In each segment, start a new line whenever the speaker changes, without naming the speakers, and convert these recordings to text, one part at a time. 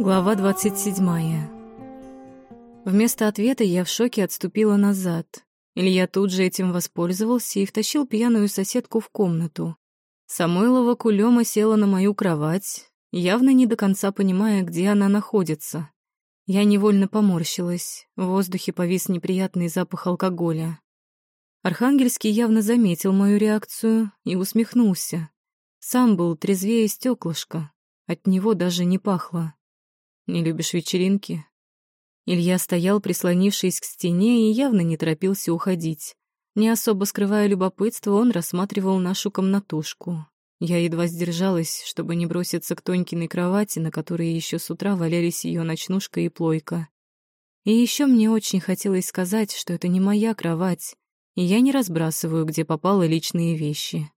Глава 27. Вместо ответа я в шоке отступила назад. Илья тут же этим воспользовался и втащил пьяную соседку в комнату. Самойлова кулема села на мою кровать, явно не до конца понимая, где она находится. Я невольно поморщилась. В воздухе повис неприятный запах алкоголя. Архангельский явно заметил мою реакцию и усмехнулся. Сам был трезвее стеклышко. От него даже не пахло. Не любишь вечеринки?» Илья стоял, прислонившись к стене, и явно не торопился уходить. Не особо скрывая любопытство, он рассматривал нашу комнатушку. Я едва сдержалась, чтобы не броситься к Тонькиной кровати, на которой еще с утра валялись ее ночнушка и плойка. И еще мне очень хотелось сказать, что это не моя кровать, и я не разбрасываю, где попало личные вещи.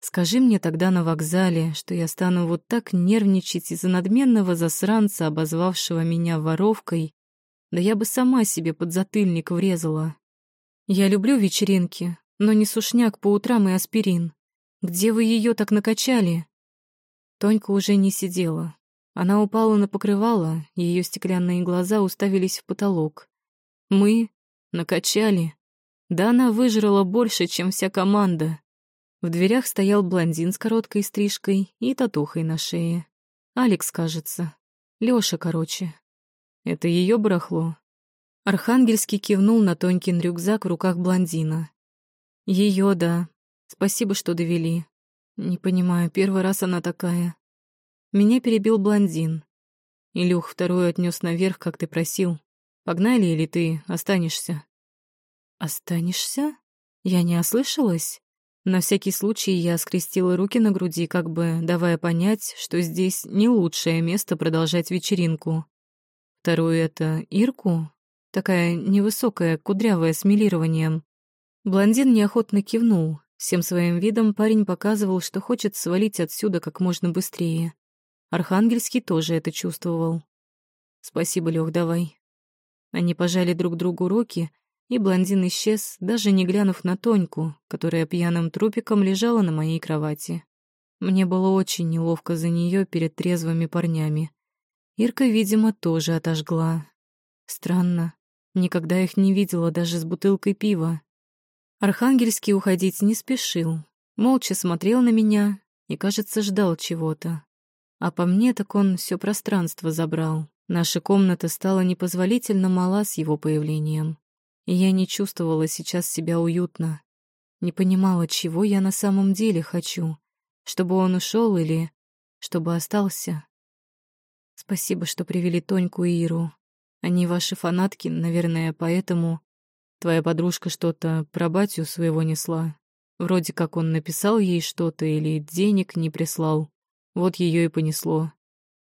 Скажи мне тогда на вокзале, что я стану вот так нервничать из-за надменного засранца, обозвавшего меня воровкой, да я бы сама себе подзатыльник врезала. Я люблю вечеринки, но не сушняк по утрам и аспирин. Где вы ее так накачали? Тонька уже не сидела. Она упала на покрывало, ее стеклянные глаза уставились в потолок. Мы накачали. Да она выжрала больше, чем вся команда. В дверях стоял блондин с короткой стрижкой и татухой на шее. Алекс, кажется. Лёша, короче. Это её барахло. Архангельский кивнул на тонкий рюкзак в руках блондина. Её, да. Спасибо, что довели. Не понимаю, первый раз она такая. Меня перебил блондин. Илюх вторую отнёс наверх, как ты просил. Погнали или ты останешься? Останешься? Я не ослышалась? На всякий случай я скрестила руки на груди, как бы давая понять, что здесь не лучшее место продолжать вечеринку. Вторую — это Ирку, такая невысокая, кудрявая, с милированием. Блондин неохотно кивнул. Всем своим видом парень показывал, что хочет свалить отсюда как можно быстрее. Архангельский тоже это чувствовал. «Спасибо, Лёх, давай». Они пожали друг другу руки — и блондин исчез, даже не глянув на Тоньку, которая пьяным трупиком лежала на моей кровати. Мне было очень неловко за нее перед трезвыми парнями. Ирка, видимо, тоже отожгла. Странно, никогда их не видела даже с бутылкой пива. Архангельский уходить не спешил, молча смотрел на меня и, кажется, ждал чего-то. А по мне так он все пространство забрал. Наша комната стала непозволительно мала с его появлением и я не чувствовала сейчас себя уютно. Не понимала, чего я на самом деле хочу. Чтобы он ушел или чтобы остался. Спасибо, что привели Тоньку и Иру. Они ваши фанатки, наверное, поэтому... Твоя подружка что-то про батю своего несла. Вроде как он написал ей что-то или денег не прислал. Вот ее и понесло.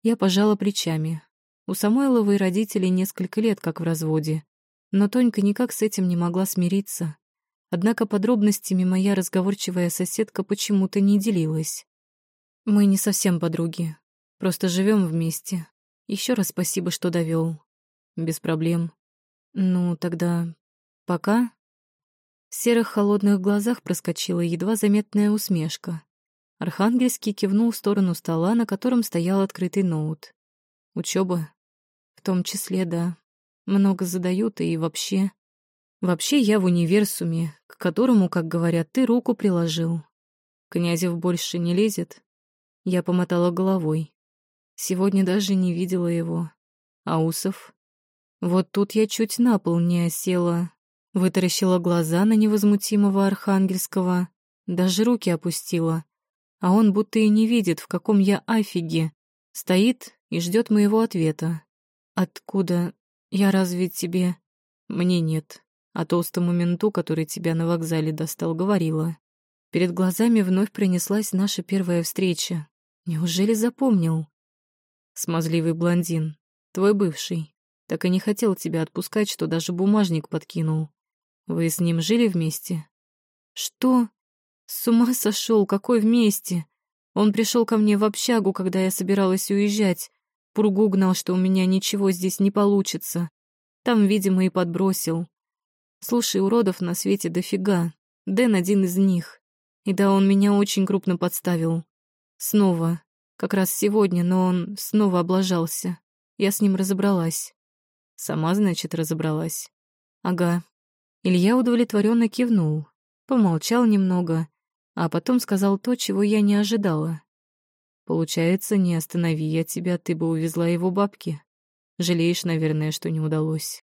Я пожала плечами. У Самойловой родители несколько лет как в разводе. Но Тонька никак с этим не могла смириться. Однако подробностями моя разговорчивая соседка почему-то не делилась. Мы не совсем подруги, просто живем вместе. Еще раз спасибо, что довел. Без проблем. Ну, тогда пока. В серых холодных глазах проскочила едва заметная усмешка. Архангельский кивнул в сторону стола, на котором стоял открытый ноут. Учеба, в том числе, да. Много задают и вообще... Вообще я в универсуме, к которому, как говорят, ты руку приложил. Князев больше не лезет. Я помотала головой. Сегодня даже не видела его. Аусов. Вот тут я чуть на пол не осела. Вытаращила глаза на невозмутимого Архангельского. Даже руки опустила. А он будто и не видит, в каком я афиге. Стоит и ждет моего ответа. Откуда? Я разве тебе... Мне нет. А толстому менту, который тебя на вокзале достал, говорила. Перед глазами вновь принеслась наша первая встреча. Неужели запомнил? Смазливый блондин, твой бывший, так и не хотел тебя отпускать, что даже бумажник подкинул. Вы с ним жили вместе? Что? С ума сошел, какой вместе? Он пришел ко мне в общагу, когда я собиралась уезжать. Пургу гнал, что у меня ничего здесь не получится. Там, видимо, и подбросил. Слушай, уродов на свете дофига. Дэн один из них. И да, он меня очень крупно подставил. Снова. Как раз сегодня, но он снова облажался. Я с ним разобралась. Сама, значит, разобралась. Ага. Илья удовлетворенно кивнул, помолчал немного, а потом сказал то, чего я не ожидала. Получается, не останови я тебя, ты бы увезла его бабки. Жалеешь, наверное, что не удалось.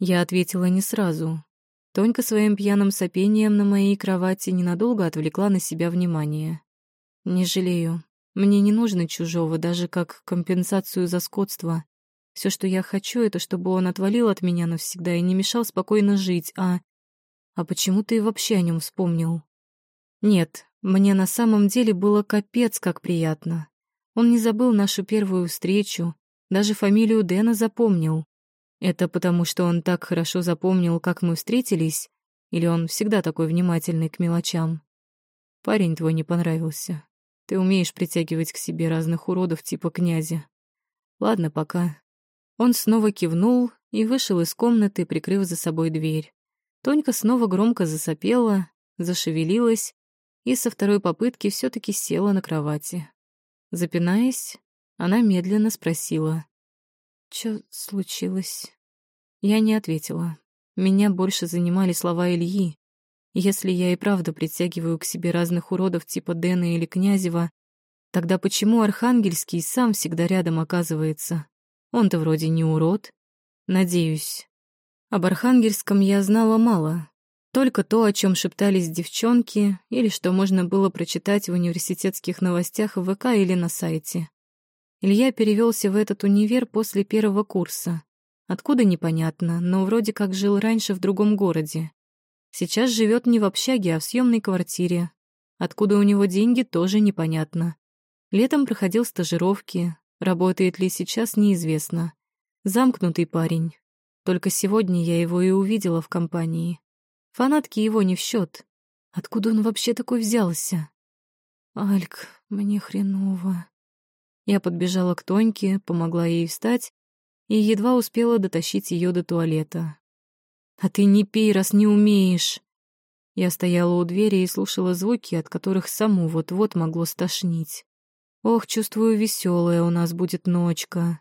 Я ответила не сразу. Тонька своим пьяным сопением на моей кровати ненадолго отвлекла на себя внимание. Не жалею. Мне не нужно чужого, даже как компенсацию за скотство. Все, что я хочу, это чтобы он отвалил от меня навсегда и не мешал спокойно жить, а... А почему ты вообще о нем вспомнил? Нет, мне на самом деле было капец как приятно. Он не забыл нашу первую встречу, даже фамилию Дэна запомнил. Это потому, что он так хорошо запомнил, как мы встретились, или он всегда такой внимательный к мелочам? Парень твой не понравился. Ты умеешь притягивать к себе разных уродов типа князя. Ладно, пока. Он снова кивнул и вышел из комнаты, прикрыв за собой дверь. Тонька снова громко засопела, зашевелилась и со второй попытки все таки села на кровати. Запинаясь, она медленно спросила. «Чё случилось?» Я не ответила. Меня больше занимали слова Ильи. Если я и правда притягиваю к себе разных уродов типа Дэна или Князева, тогда почему Архангельский сам всегда рядом оказывается? Он-то вроде не урод. Надеюсь. Об Архангельском я знала мало. Только то, о чем шептались девчонки, или что можно было прочитать в университетских новостях в ВК или на сайте. Илья перевелся в этот универ после первого курса. Откуда непонятно, но вроде как жил раньше в другом городе. Сейчас живет не в общаге, а в съемной квартире. Откуда у него деньги, тоже непонятно. Летом проходил стажировки, работает ли сейчас, неизвестно. Замкнутый парень. Только сегодня я его и увидела в компании. Фанатки его не в счет. Откуда он вообще такой взялся? Альк, мне хреново. Я подбежала к Тоньке, помогла ей встать и едва успела дотащить ее до туалета. «А ты не пей, раз не умеешь!» Я стояла у двери и слушала звуки, от которых саму вот-вот могло стошнить. Ох, чувствую, веселая у нас будет ночка.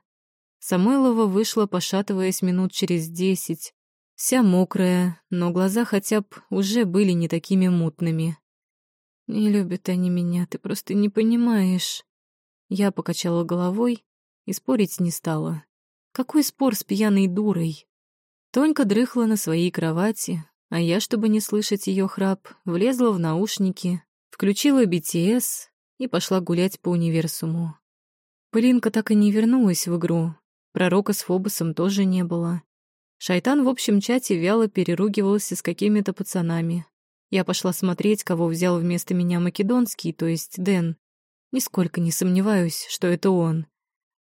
Самойлова вышла, пошатываясь минут через десять, вся мокрая, но глаза хотя бы уже были не такими мутными. «Не любят они меня, ты просто не понимаешь». Я покачала головой и спорить не стала. Какой спор с пьяной дурой? Тонька дрыхла на своей кровати, а я, чтобы не слышать ее храп, влезла в наушники, включила BTS и пошла гулять по универсуму. Пылинка так и не вернулась в игру. Пророка с Фобосом тоже не было. Шайтан в общем чате вяло переругивался с какими-то пацанами. Я пошла смотреть, кого взял вместо меня Македонский, то есть Дэн. Нисколько не сомневаюсь, что это он.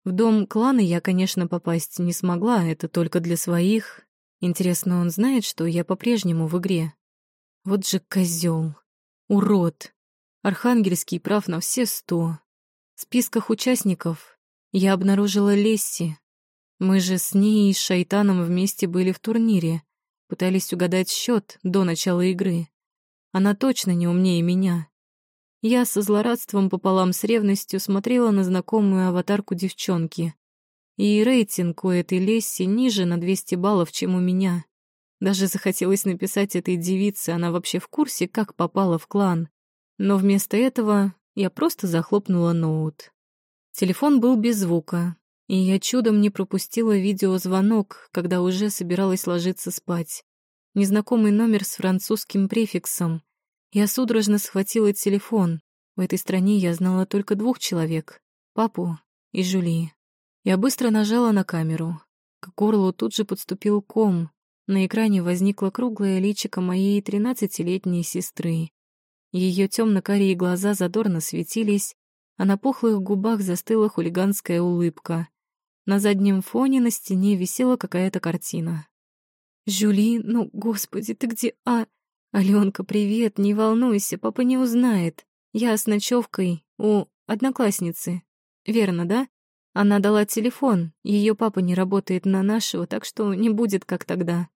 В дом клана я, конечно, попасть не смогла, это только для своих, Интересно, он знает, что я по-прежнему в игре? Вот же козел, урод. Архангельский прав на все сто. В списках участников я обнаружила Лесси. Мы же с ней и с Шайтаном вместе были в турнире, пытались угадать счет до начала игры. Она точно не умнее меня. Я со злорадством пополам с ревностью смотрела на знакомую аватарку девчонки. И рейтинг у этой Лесси ниже на 200 баллов, чем у меня. Даже захотелось написать этой девице, она вообще в курсе, как попала в клан. Но вместо этого я просто захлопнула ноут. Телефон был без звука, и я чудом не пропустила видеозвонок, когда уже собиралась ложиться спать. Незнакомый номер с французским префиксом. Я судорожно схватила телефон. В этой стране я знала только двух человек — папу и Жюли. Я быстро нажала на камеру. К горлу тут же подступил ком. На экране возникло круглое личико моей тринадцатилетней сестры. Ее темно-карие глаза задорно светились, а на пухлых губах застыла хулиганская улыбка. На заднем фоне на стене висела какая-то картина. «Жюли, ну, господи, ты где, а...» «Аленка, привет, не волнуйся, папа не узнает. Я с ночевкой у одноклассницы. Верно, да? Она дала телефон, ее папа не работает на нашего, так что не будет, как тогда.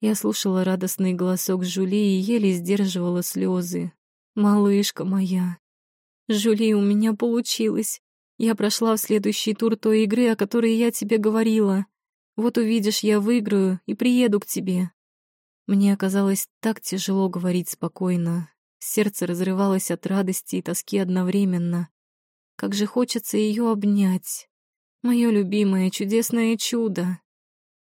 Я слушала радостный голосок Жули и еле сдерживала слезы. «Малышка моя!» Жюли, у меня получилось. Я прошла в следующий тур той игры, о которой я тебе говорила. Вот увидишь, я выиграю и приеду к тебе. Мне оказалось так тяжело говорить спокойно. Сердце разрывалось от радости и тоски одновременно. Как же хочется ее обнять. Мое любимое чудесное чудо.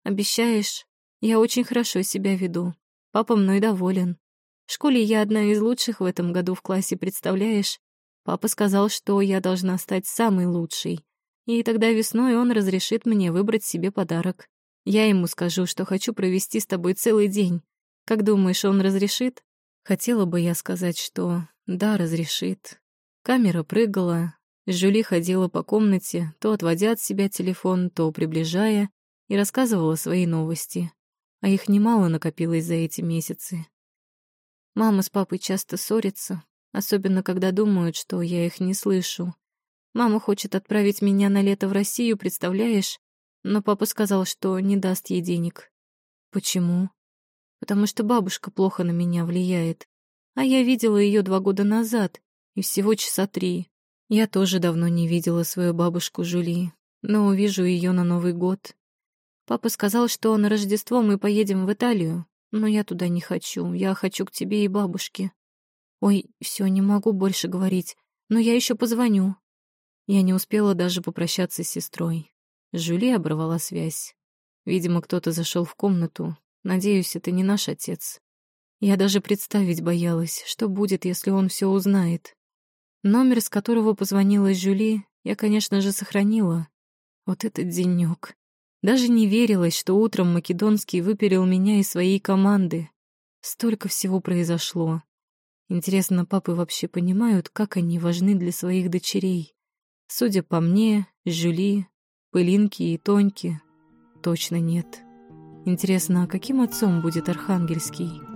Обещаешь? Я очень хорошо себя веду. Папа мной доволен. В школе я одна из лучших в этом году в классе, представляешь? Папа сказал, что я должна стать самой лучшей. И тогда весной он разрешит мне выбрать себе подарок. Я ему скажу, что хочу провести с тобой целый день. Как думаешь, он разрешит? Хотела бы я сказать, что да, разрешит. Камера прыгала, Жюли ходила по комнате, то отводя от себя телефон, то приближая, и рассказывала свои новости. А их немало накопилось за эти месяцы. Мама с папой часто ссорятся, особенно когда думают, что я их не слышу. Мама хочет отправить меня на лето в Россию, представляешь? Но папа сказал, что не даст ей денег. Почему? Потому что бабушка плохо на меня влияет. А я видела ее два года назад, и всего часа три. Я тоже давно не видела свою бабушку Жули, но увижу ее на Новый год. Папа сказал, что на Рождество мы поедем в Италию, но я туда не хочу. Я хочу к тебе и бабушке. Ой, все, не могу больше говорить, но я еще позвоню. Я не успела даже попрощаться с сестрой. Жюли оборвала связь. Видимо, кто-то зашел в комнату. Надеюсь, это не наш отец. Я даже представить боялась, что будет, если он все узнает. Номер, с которого позвонила Жюли, я, конечно же, сохранила. Вот этот денёк. Даже не верилось, что утром Македонский выперил меня из своей команды. Столько всего произошло. Интересно, папы вообще понимают, как они важны для своих дочерей? Судя по мне, Жюли, Пылинки и Тоньки точно нет. Интересно, а каким отцом будет Архангельский?